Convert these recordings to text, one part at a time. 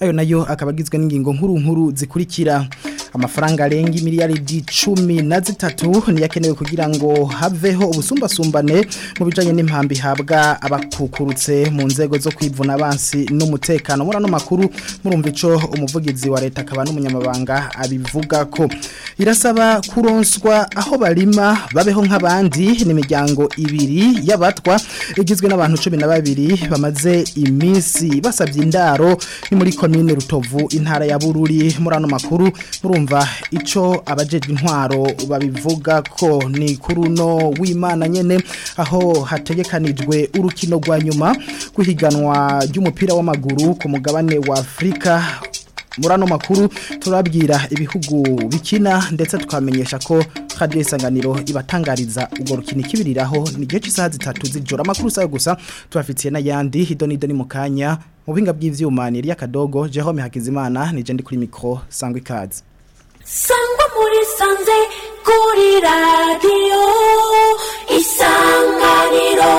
ayo nayo akabagizwe n'ingingo nkuru nkuru zikurikira amafaranga arenga miliyaridi cumi na zitatu niyakenewe kugira ngo haveho ubusumbasumbane mu bijanye n'impambi ihabwa abakukurutse mu nzego zo kwivuna abansi n'umutekano muri ano makuru murumva icyo umuvugizi wa leta akaba n'umunyamabanga abivuga ko irasaba kuronswa aho barima babeho nk'abandi n'imiryango ibiri y'abatwa igizwe n'abantu cumi na babiri bamaze iminsi basabye indaro ni muri komine rutovu intara ya bururi muri ano makuru murumva urumva ico abajejwe intwaro babivuga ko ni kuruno w'Imana nyene aho hategekanijwe urukino rwa nyuma kuhiganwa ry'umupira w'amaguru ku mugabane wa Afrika murano makuru turabwira ibihugu bikina ndetse tukamenyesha ko radio isanganiro ibatangariza ubwo rukino kibiriraho ni gihe cy'isaha zitatu zijora amakuru sayo gusa tubafitiye n'ayandi idoni idoni ni mukanya mu binga bw'ivyuma ni Kadogo jehome Hakizimana nije ndi kuri mikro sangwe ikaze sangwa muri sanze kuri radiyo isanganiro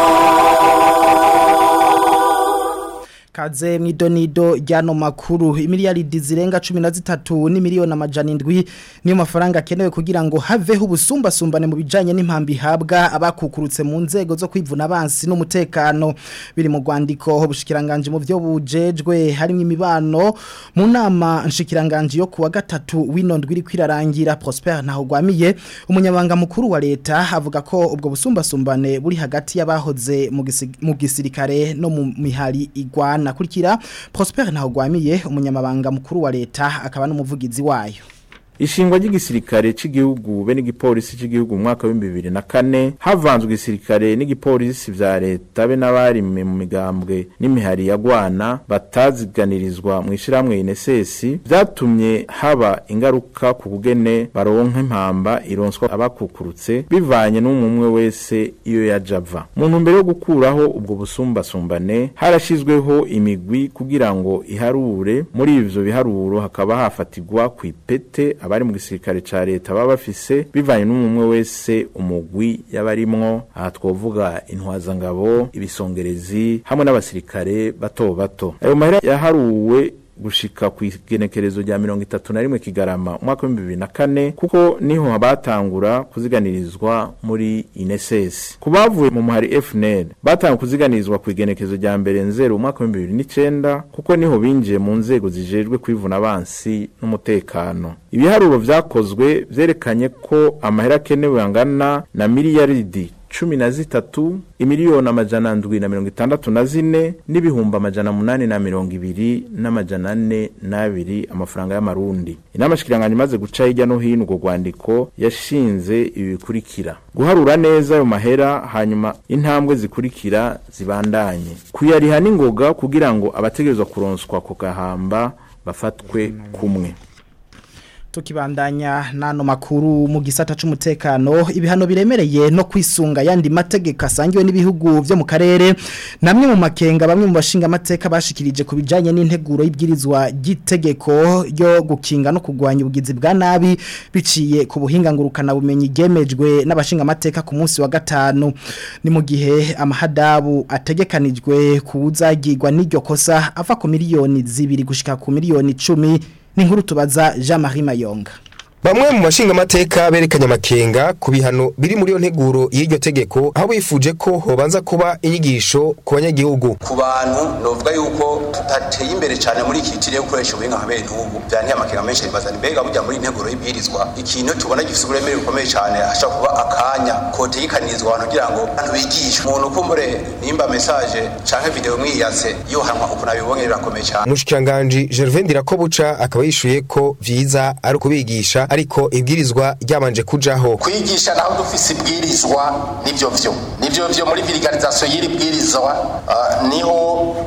ikaze mwidonido ryano makuru imiliyaridi zirenga 13 ni miliyoni amajana 7 niyo mafaranga akenewe kugira ngo haveho ubusumbasumbane mu bijanye n'impambi habwa abakukurutse mu nzego zo kwivuna abansi n'umutekano biri mu gwandiko bushikiranganje mu byo bujejwe harimo imibano mu nama nshikiranganje yo kuwa gatatu winondwi iri kwirarangira Prosper naho gwamiye umunyabanga mukuru wa leta havuga ko ubwo busumbasumbane buri hagati y'abahoze mu gisirikare no mu mihari igwana barakurikira Prosper ntagwamiye umunyamabanga mukuru wa leta akaba n'umuvugizi wayo ishingwa ry'igisirikare cy'igihugu be n'igipolisi cy'igihugu mu mwaka w'ibihumbi bibiri na kane havanzwe igisirikare n'igipolisi bya leta be n'abari mu migambwe n'imihari ya Gwana bataziganirizwa mu ishyirahamwe inesesi byatumye haba ingaruka ku bugene baronka impamba ironswa abakukurutse bivanye n'umwe wese iyo yajya ava mu ntumbero yo gukuraho ubwo busumbasumbane harashyizweho imigwi kugira ngo iharure muri ibyo biharuro hakaba hafatirwa ku ipete abari mu gisirikare ca leta baba bafise bivanye n'umwe wese umugwi y'abarimwo aha twovuga intwazangabo ibisongerezi hamwe n'abasirikare bato bato ayo mahera yaharuwe gushika ku igenekerezo rya mirongo itatu na rimwe kigarama umwaka w'ibihumbi bibiri na kane kuko niho batangura kuziganirizwa muri inesesi ku bavuye mu muhari fnl batanga kuziganirizwa ku igenekerezo rya mbere nzero umwaka w'ibihumbi bibiri n'icenda kuko niho binjiye mu nzego zijejwe kwivuna abansi n'umutekano ibiharuro byakozwe byerekanye ko amahera akenewe angana na miliyaridi cumi na zitatu imiliyoni amajana ndwi na mirongo itandatu na zine n'ibihumbi amajana munani na mirongo ibiri n'amajana ane n'abiri amafaranga y'amarundi inama shikiranganje imaze guca hirya no hino urwo rwandiko yashinze ibi bikurikira guharura neza ayo mahera hanyuma intambwe zikurikira zibandanye kuyariha n'ingoga kugira ngo abategerezwa kuronswa ku bafatwe kumwe tukibandanya n'ano makuru mu gisata cy'umutekano ibihano biremereye no kwisunga yandi mategeko asangiwe n'ibihugu byo mu karere namwe mu makenga bamwe mu bashinga amateka bashikirije ku bijyanye n'integuro y'ibwirizwa ry'itegeko ryo gukinga no kugwanya ubugizi bwa nabi biciye ku buhingangurukana bumenyi gemejwe n'abashinga amateka ku munsi wa gatanu ni mu gihe amahadabu ategekanijwe kuwuzagirwa n'iryo kosa ava ku miliyoni zibiri gushika ku miliyoni icumi ni nkuru tubaza Jean Marie Mayonga bamwe mu amateka berekanye amakenga ku bihano biri muri iyo nteguro y'iryo tegeko aho bifuje ko hobanza kuba inyigisho ku banyagihugu ku bantu novuga yuko tutateye imbere cyane muri iki kiriye gukoresha ubuhinga nka bene ubu byanteye amakenga menshi aribaza mbega burya muri integuro y'ibwirizwa ikintu tubona gifite uburemere bukomeye cyane hashobora kuba akanya kotegekanirizwa abantu kugira ngo abantu bigishwe umuntu ukumbure nimba mesaje canke video mwiyatse yohanwa ukuntu abibonye birakomeye cyane umushikiranganji Gervain Dirakobuca akaba yishuye ko vyiza ari ukubigisha ariko ibwirizwa ryabanje kujaho kwigisha naho dufise ibwirizwa nibyo byo nibyo byo muri vulgarisation y'iri bwirizwa uh, niho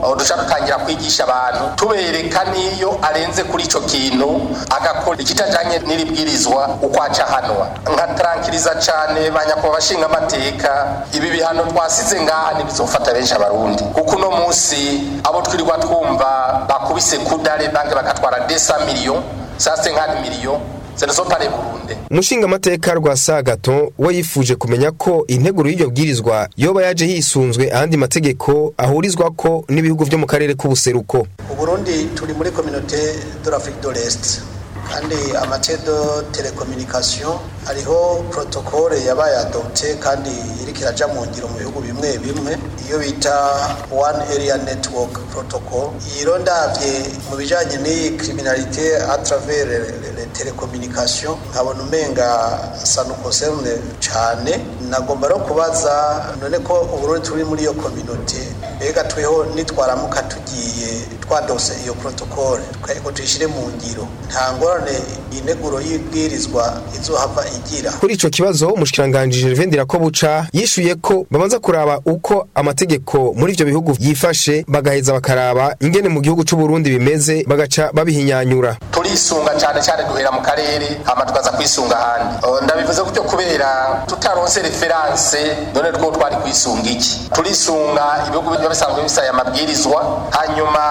uh, dushaka gutangira kwigisha abantu tubereka niyo arenze kuri ico kintu agakora ikitajanye n'iri bwirizwa uko aca hanwa nkatarankiriza cane banyakuba bashinga amateka ibi bihano twasize ngaha ntibizofata benshi abarundi kuko uno munsi abo twirirwa twumva bakubise kudare banki bakatwara desa miliyo sase nk'andi miliyo senezopare burunde umushingamateka rwa sagato we yifuje kumenya ko integuro y'iryo bwirizwa yoba yaje hisunzwe andi mategeko ahurizwa ko n'ibihugu byo mu karere k'ubuseruko uburundi turi muri kominote dorafrique de l'est kandi amatedo telekominikasiyo hariho protokole yabaye adopte kandi iriko iraja mu ngiro mu bihugu bimwe bimwe iyo bita one area network protocol iro ndavye mu bijanye n'iyi criminalite à travers les nkabona umenga sanu concerne cane nagomba no kubaza none ko uburundi turi muri iyo communauté mbega tweho nitwaramuka tugiye twadose iyo protokole twayiko tuyishire mu ngiro nta nanone integuro y'ibwirizwa izuhava igira kuri icyo kibazo umushikiranganje Gervain Dirakobuca yishuye ko babanza kuraba uko amategeko muri ibyo bihugu yifashe bagaheza bakaraba ingene mu gihugu c'u Burundi bimeze bagaca babihinyanyura kwisunga cyane cyane duhera mu karere hama tukaza kwisunga ahandi ndabivuze gutyo kubera tutaronse referanse none rwo twari kwisunga iki turisunga ibihugu biba bisanzwe bisaye amabwirizwa hanyuma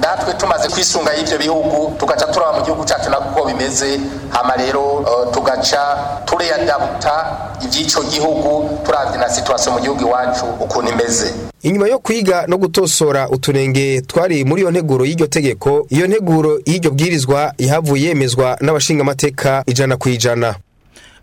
natwe tumaze kwisunga y'ibyo bihugu tugaca turaba mu gihugu cyacu nako bimeze hama rero uh, tugaca tureyadabuta iby'ico gihugu turavye na situation mu gihugu iwacu ukuntu imeze inyuma yo kwiga no gutosora uturenge twari muri iyo nteguro y'iryo tegeko iyo nteguro y'iryo bwirizwa yahavuye yemezwa n'abashingamateka ijana ku ijana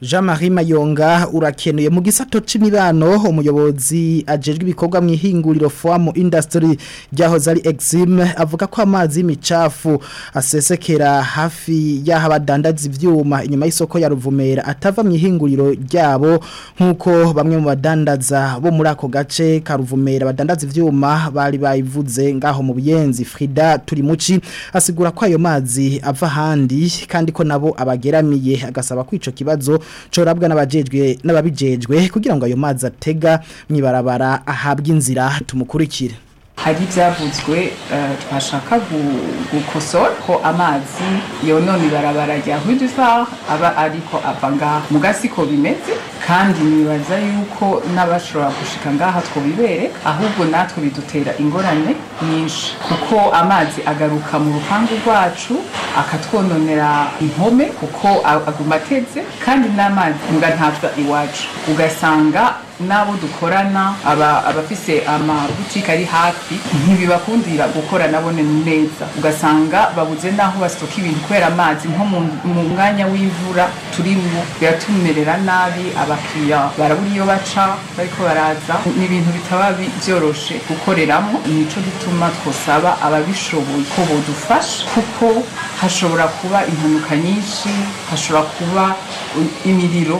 Jean-Marie Mayonga urakenuye mu gisato c'imibano umuyobozi ajejwe ibikorwa mu ihinguriro Farm Industry rya zari Exim avuga ko amazi micafu asesekera hafi yaha badandaza ivyuma inyuma y'isoko ya Ruvumera atava mu ihinguriro ryabo nkuko bamwe mu badandaza bo muri ako gace ka Ruvumera badandaza ivyuma bari bayivuze ngaho mu buyenzi Frida Turimuci asigura ko ayo mazi ava handi kandi ko nabo abageramiye agasaba kwico kibazo corabwa n'abajejwe n'ababijejwe kugira ngo ayo mazi atega mwibarabara ahabwe inzira tumukurikire hari ibyavuzwe eh, twashaka gukosora ko amazi yonona ibarabara rya hudufar aba ariko ava ngaha mu gasi bimeze kandi nibaza yuko n'abashobora gushika ngaha twobibereka ahubwo natwe bidutera ingorane nyinshi kuko amazi agaruka mu rupangu rwacu akatwononera impome kuko aguma ateze kandi n'amazi muga ntapfa iwacu ugasanga n'abo dukorana abafise amabutike ari hafi ntibibakundira gukora nabone neza ugasanga babuze n'aho basoka ibintu kubera amazi nko mu mwanya w'imvura turimo biratumerera nabi abakiriya barabura iyo baca ariko baraza ni ibintu bitaba byoroshe gukoreramo nico gituma twosaba ababishoboye ko bodufasha kuko hashobora kuba impanuka nyinshi hashobora kuba imiriro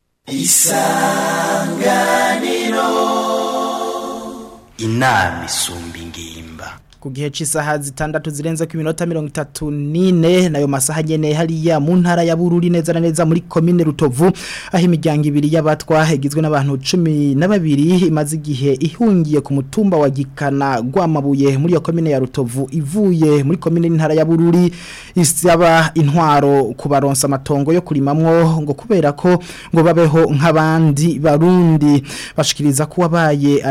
isanganiro inama isumba ingiro ku cy'isaha zitandatu zirenze ku minota mirongo itatu n'ine nayo masaha nyene hariya mu ntara ya bururi neza na neza muri komine rutovu aho imiryango ibiri y'abatwa igizwe n'abantu cumi na babiri imaze igihe ihungiye ku mutumba wa gikana gwamabuye muri ya komine ya rutovu ivuye muri komine y'intara ya bururi isaba intwaro ku kubaronsa amatongo yo kurimamwo ngo kubera ko ngo babeho nk'abandi barundi bashikiriza ko wabaye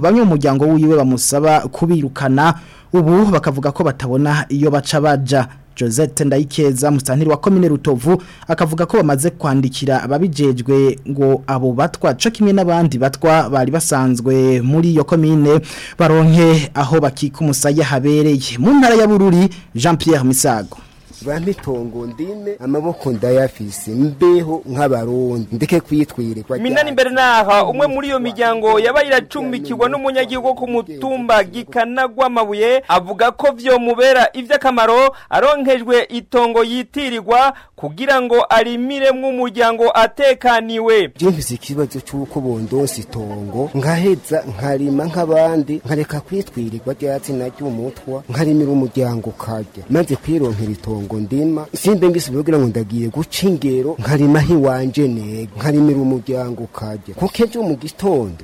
bamwe mu muryango wiwe bamusaba kubiruka batahukana ubu bakavuga ko batabona iyo baca baja Josette Ndayikeza musantiri wa komine Rutovu akavuga ko bamaze kwandikira ababijejwe ngo abo batwa cyo kimwe n'abandi batwa bari basanzwe muri iyo komine baronke aho bakika umusaya habereye mu ntara ya Bururi Jean Pierre Misago bampitongo ndime amaboko ndayafise mbeho nk'abarundi ndeke kwitwirirwa minani imbere naha umwe muri iyo miryango yaba iracumbikirwa n'umunyagihugu ku mutumba gikanagwa amabuye avuga ko vyomubera mubera ivy'akamaro aronkejwe itongo yitirirwa kugira ngo arimiremwo umuryango atekaniwe byinvise ikibazo cy'uko bondonse itongo nkaheza nkarima nk'abandi nkareka kwitwirirwa ryatsi na ry'umutwa nkarimira umuryango kajya maze kwironkera itongo ngo ndima simbe mbisi ngo ndagiye guca ingero nkarima hiwanje nego nkarimira umuryango ukajya kuko ejo mu gitondo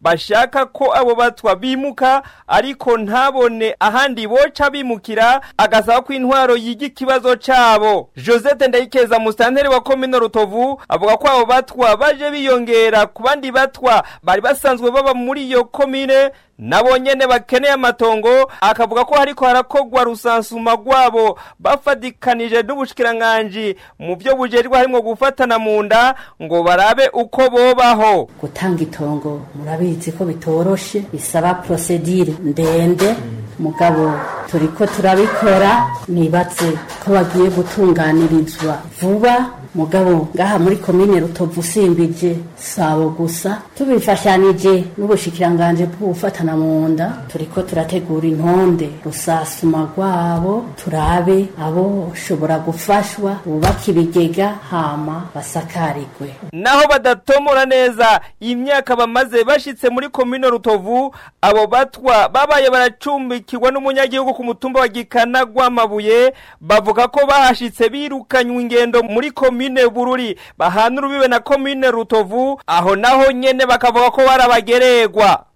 bashaka ko abo batwa bimuka ariko ntabone cyane ahandi boca bimukira agasaba ko intwaro yiga ikibazo cyabo josette ndayikeza musitanteri wa komino rutovu avuga ko abo batwa baje biyongera ku bandi batwa bari basanzwe baba muri iyo komine nabo nyene bakeneye amatongo akavuga ko hariko harakogwa rusansuma rwabo bafadikanije n'ubushikiranganji mu byo bujejwe harimo gufatana mu nda ngo barabe uko bobaho gutanga itongo murabizi ko bitoroshe bisaba prosedire ndende mugabo turiko turabikora nibatse ko bagiye gutunganirizwa vuba mugabo ngaha muri komine rutovu usimbije sabo gusa tubifashanije n'ubushikiranganje bw'ubufatana mu nda turiko turategura intonde rusasuma rwabo turabe abo ushobora gufashwa bubaka ibigega hama basakarigwe naho badatomora neza imyaka bamaze bashyitse muri komine rutovu abo batwa babaye baracumbikirwa n'umunyagihugu ku mutumba wa gikanagwa amabuye bavuga ko bahashitse birukanywe ingendo muri komine komine bururi bahana urubibe na komine rutovu aho naho nyene bakavuga ko bari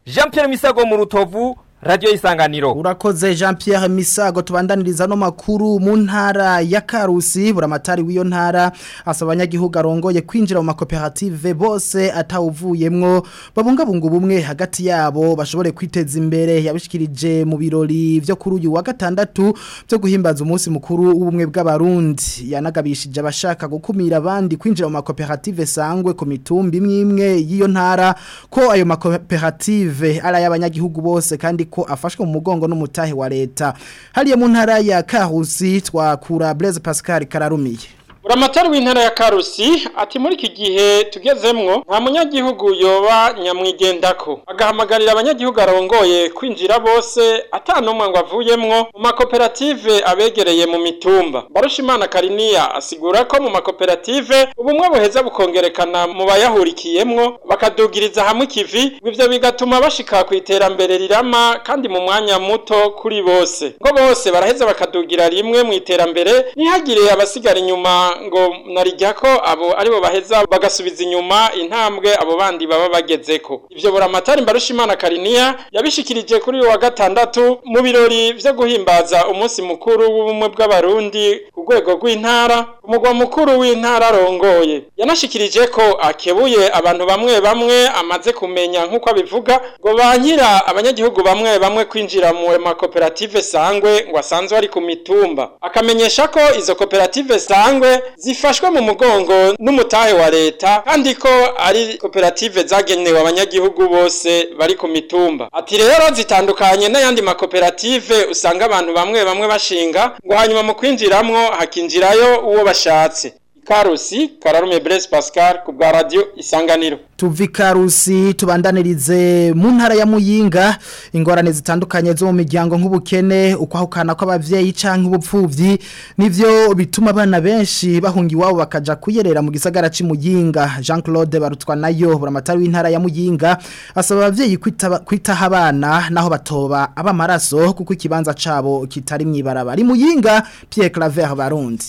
jean pierre misago mu rutovu Radio Isanganiro. Urakoze Jean Pierre Misago tubandaniriza no makuru mu ntara ya Karusi buramatari wiyo ntara asaba abanyagihugu arongoye kwinjira mu makoperative bose atawuvuyemwo babungabunga ubumwe hagati yabo bashobore kwiteza imbere yabishikirije mu birori vyo kuri uyu wa gatandatu byo guhimbaza umunsi mukuru w'ubumwe bw'abarundi yanagabishije abashaka gukumira abandi kwinjira mu makoperative sangwe ku mitumbi imwe y'iyo ntara ko ayo makoperative ari ay'abanyagihugu bose kandi ariko afashwe mu mugongo n'umutahe wa leta hariya mu ntara ya kahusi twakura Blaise Pascal kararumiye buramatari w'intara ya karusi ati muri iki gihe tugezemwo nta munyagihugu yoba nyamwigendako agahamagarira abanyagihugu arongoye kwinjira bose atanumwe ngo avuyemwo mu makoperative abegereye mu mitumba barushimana kariniya asigura ko mu makoperative ubumwe buheza bukongerekana mu bayahurikiyemwo bakadugiriza hamwe ikivi ibyo bigatuma bashika ku iterambere rirama kandi mu mwanya muto kuri bose ngo bose baraheza bakadugira rimwe mu iterambere ntihagire abasigara inyuma ngo narijya ko abo aribo baheza bagasubiza inyuma intambwe abo bandi baba bageze ko. ibyo buramatari mbarushimana kariniya yabishikirije kuri uyu wa gatandatu mu birori byo guhimbaza umunsi mukuru w'ubumwe bw'abarundi ku rwego rw'intara umugwa mukuru w'intara arongoye yanashikirije ko akebuye abantu bamwe bamwe amaze kumenya nk'uko abivuga ngo bankira abanyagihugu bamwe bamwe kwinjira mu makoperative sangwe ngo asanzwe ari ku mitumba akamenyesha ko izo koperative sangwe zifashwe mu mugongo n'umutahe wa leta kandi ko ari koperative zagenewe abanyagihugu bose bari ku mitumba ati rero zitandukanye n'ayandi makoperative usanga abantu bamwe bamwe bashinga ngo hanyuma mu kwinjiramwo hakinjirayo uwo bashatse Karusi kararume Blaise Pascal ku bwa radio isanganiro tuvi Karusi tubandanirize mu ntara ya Muyinga ingorane zitandukanye zo mu miryango nk'ubukene ukwahukana kw'abavyeyi canke ubupfuvyi nivyo bituma abana benshi bahungi iwabo bakaja kuyerera mu gisagara Muyinga Jean Claude barutwa nayo buramatari w'intara ya Muyinga asaba abavyeyi kwita kwitaha abana naho batoba abamaraso kuko ikibanza cabo kitari mwibaraba Muyinga Pierre Claver barundi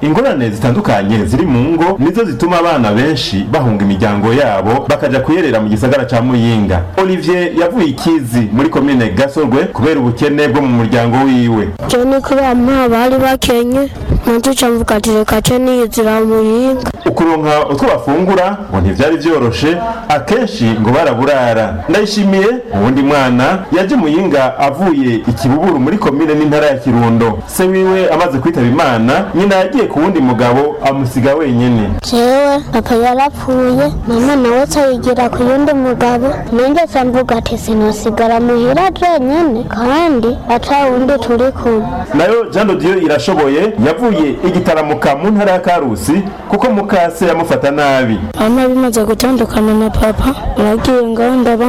ingorane zitandukanye ziri mu ngo nizo zituma abana benshi bahunga imiryango yabo bakajya kuyerera mu gisagara cya muyinga olivier yavuye ikizi muri komine gasorwe kubera ubukene bwo mu muryango wiwe cyo ni kubera nta bari bakenye ntutuca mvuga ati reka niyizira muyinga ukuronka utwo bafungura ngo ntibyari byoroshe akenshi ngo baraburara ndayishimiye ubundi mwana yaje muyinga avuye ikibuburu muri komine n'intara ya kirundo se wiwe amaze kwitaba imana nyina yagiye ku wundi mugabo amusiga wenyine jewe papa yarapfuye mama nawe atayigira ku yundi mugabo nigeze mvuga ati sinosigara muhira jenyine kandi atawundi turi kumwe nayo jean dodiyo irashoboye yavuye igitaramuka mu ntara ya karusi kuko mukase yamufata nabi mama bimaze gutandukana na papa nagiye ngaho ndaba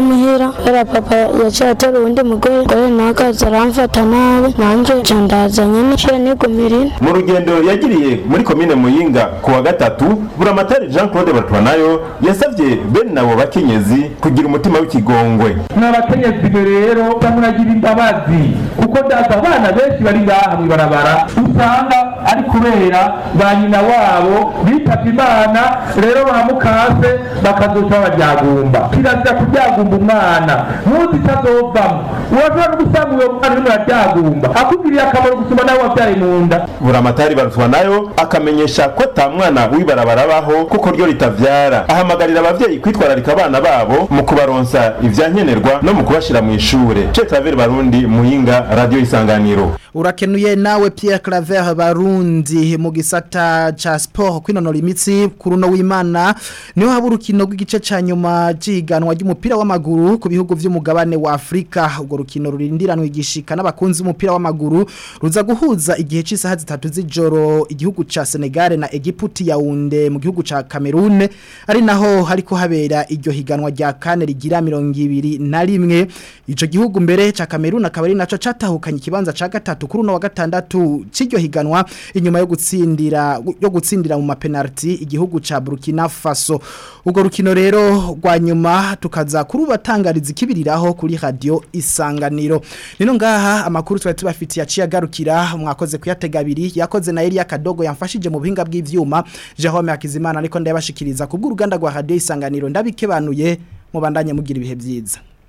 kubera papa yaciye atari uwundi mugore gore nawe aramfata nabi nanjye ndaza nyine nciye nigumira mu rugendo yagiriye yabaye muri komine muyinga ku wa gatatu buramatari jean claude batwanayo yasabye bene abo bakenyezi kugira umutima w'ikigongwe n'abakenyezi rero bamuragira imbabazi kuko data abana benshi bari ngaha mu ibarabara usanga ari kubera ba nyina wabo bitabye imana rero bamukase bakazoca babaryagumba kirazira kuryagumba umwana ntuzi itazovamo urashobora no gusanga mwana urimo uraryagumba akugiriye akamaro gusoma nawe wabyaye mu nda buramatari barutwa nayo akamenyesha ko ata mwana w'ibarabara abaho kuko ryo ritabyara ahamagarira ababyeyi kwitwararika abana babo mu kubaronsa ibyankenerwa no mu kubashyira mu ishuri cetaveri barundi muhinga radiyo isanganiro urakenuye nawe Pierre Claver barundi mu gisata ca sport kwinonora imitsi ku runo w'Imana niho haba urukino rw'igice cya nyuma ciganwa ry'umupira w'amaguru ku bihugu by'umugabane wa Afrika ubwo rukino rurindiranwe igishika n'abakunzi umupira w'amaguru ruza guhuza igihe c'isaha zitatu z'ijoro gihugu ca Senegal na Egypt yaunde mu gihugu ca Cameroon ari naho hariko habera iryo higanwa rya kane rigira 21 ico gihugu mbere ca Cameroon akabari naco catahukanye kibanza ca gatatu kuri no wa gatandatu ciryo higanwa inyuma yo gutsindira yo gutsindira mu mapenalty igihugu cha Burkina Faso ugo rukino rero rwa nyuma tukaza kuri batangariza ikibiriraho kuri radio isanganiro nino ngaha amakuru twari tubafitiye aciye agarukira mwakoze kuyatega abiri yakoze na Elia Kadogo nubwo yamfashije mu buhinga bw'ibyuma Jerome Hakizimana ariko ndabashikiriza kubwo uruganda rwa Radio Isanganiro ndabikebanuye mubandanye mugira ibihe byiza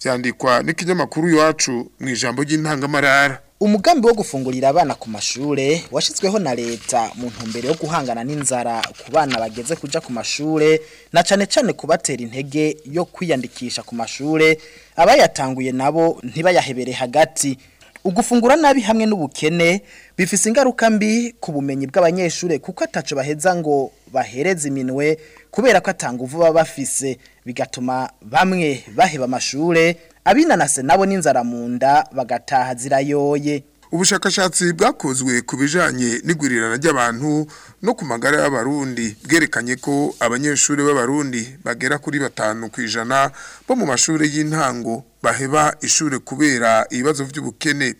byandikwa n'ikinyamakuru iwacu mu ijambo ry'intangamarara umugambi wo gufungurira abana ku mashure washyizweho na leta mu ntumbero yo guhangana n'inzara ku bana bageze kujya ku mashure na cane cane kubatera intege yo kwiyandikisha ku mashure abayatanguye nabo ntibayahebere hagati ugufungura nabi hamwe n'ubukene bifise ingaruka mbi ku bumenyi bw’abanyeshuri kuko ataco baheza ngo bahereze iminwe kubera ko atanga uvuba bafise bigatuma bamwe baheba amashure abinanase nabo n'inzara munda nda bagataha zirayoye ubushakashatsi bwakozwe ku bijyanye n'igurirana ry'abantu no ku magara y'abarundi bwerekanye ko abanyeshuri b'abarundi bagera kuri batanu ku ijana bo mu mashuri y'intango baheba ishuri kubera ibibazo by'ubukene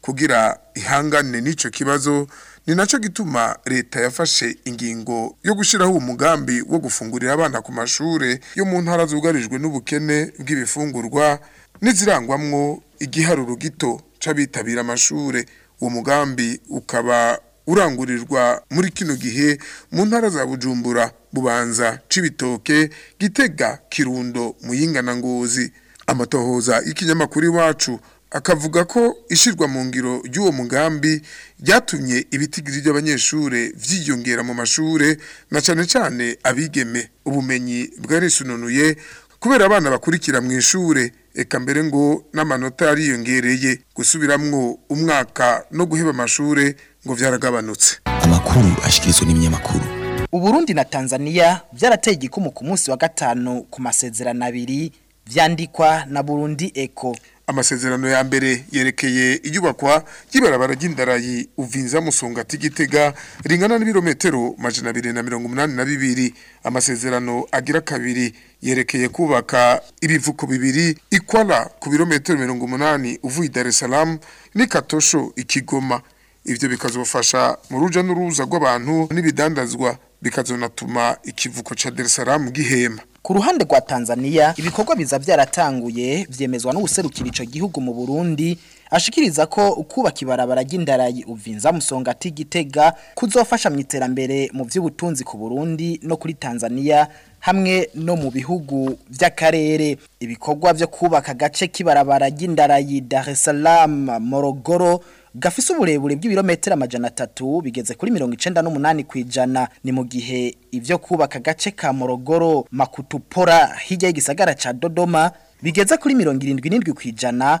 kugira ihangane n'icyo kibazo ni nacyo gituma leta yafashe ingingo yo gushyiraho umugambi wo gufungurira abana ku mashuri yo mu ntara zugarijwe n'ubukene bw'ibifungurwa n'izirangwamwo igiharuro gito c'abitabira amashure uwo mugambi ukaba urangurirwa muri kino gihe mu ntara za bujumbura bubanza c'ibitoke gitega kirundo muyingana ngozi amatohoza y'ikinyamakuru iwacu akavuga ko ishirwa mu ngiro y’uwo mugambi ryatumye ibitigiri by'abanyeshure vyiyongera mu mashure na cane cane abigeme ubumenyi bwarisununuye kubera abana bakurikira mu ishure reka mbere ngo n'amanota yariyongereye gusubiramwo umwaka no guheba amashure ngo byaragabanutse amakuru ashyikirizwa n'ibinyamakuru Uburundi na Tanzania byarateye igikumu ku munsi wa gatanu ku masezerano abiri vyandikwa na Burundi Eko Amasezerano ya mbere yerekeye iyubakwa ry'ibarabara ry'indarayi uvinza musunga tigitega ringana n'ibirometero majana abiri na mirongo umunani na bibiri amasezerano agira kabiri yerekeye kubaka ibivuko bibiri ikwala ku birometero mirongo umunani uvuye i Dar es Salaam ni Katosho ikigoma ibyo bikazofasha mu ruja n'uruza rw'abantu n'ibidandazwa bikazonatuma ikivuko ca Dar es Salaam gihema Ku ruhande rwa Tanzania ibikorwa biza byaratanguye byemezwa n'ubuserukira ico gihugu mu Burundi ashikiriza ko kubaka ibarabara ry'indarayi uvinza musonga ati gitega kuzofasha mu iterambere mu by'ubutunzi ku Burundi no kuri Tanzania hamwe no mu bihugu by'akarere ibikorwa byo kubaka gace k'ibarabara ry'indarayi Dar es Salaam Morogoro gafise uburebure bw'ibirometero amajana atatu bigeze kuri mirongo icenda n'umunani kw'ijana ni mu gihe ivyo kubaka gace ka morogoro makutupora hirya y'igisagara ca dodoma bigeze kuri mirongo irindwi n'indwi kw'ijana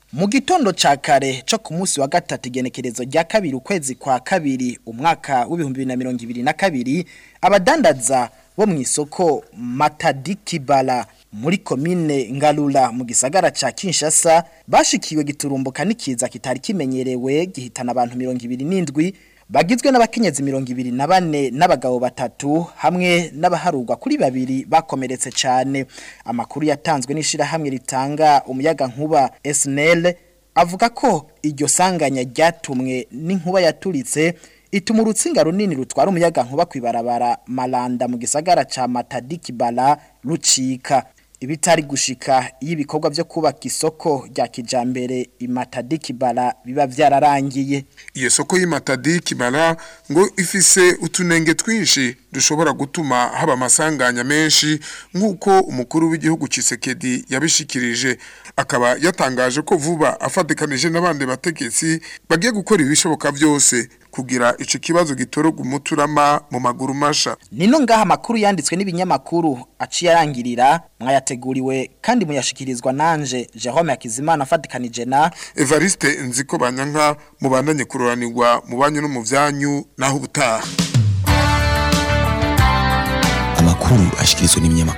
mu gitondo ca kare cyo ku munsi wa gatatu igenekerezo rya kabiri ukwezi kwa kabiri umwaka w'ibihumbi na mirongo ibiri na kabiri abadandaza bo mu isoko matadikibara muri komine Ngalula mu gisagara ca kinshasa bashikiwe giturumbuka n'ikiza kitari kimenyerewe gihitana abantu mirongo ibiri n'indwi bagizwe n'abakenyezi mirongo ibiri na bane n'abagabo batatu hamwe n'abaharurwa kuri babiri bakomeretse cyane amakuru yatanzwe n'ishyirahamwe ritanga umuyaga nkuba esineri avuga ko iryo sanganya ryatumwe n'inkuba yaturitse ituma urutsinga runini rutwara umuyaga nkuba ku ibarabara maranda mu gisagara cya matadikibara rucika ibitari gushika y’ibikorwa byo kubaka isoko rya kijambere imatadiki bara biba byararangiye iyo soko y'imatadiki bara ngo ifise utunenge twinshi dushobora gutuma haba amasanganya menshi nk'uko umukuru w'igihugu Kisekedi yabishikirije akaba yatangaje ko vuba afatikanije n'abandi bategetsi bagiye gukora ibishoboka byose kugira ico kibazo gitoroga umuturama mu maguru masha nino ngaha makuru yanditswe n'ibinyamakuru aciye arangirira mwayateguriwe kandi muyashikirizwa nanje Jerome Akizimana fatikanije na Evariste nziko banyanka mubandanye kuroranirwa mu banyu no mu vyanyu naho ubutaha amakuru ashikirizwa n'ibinyamakuru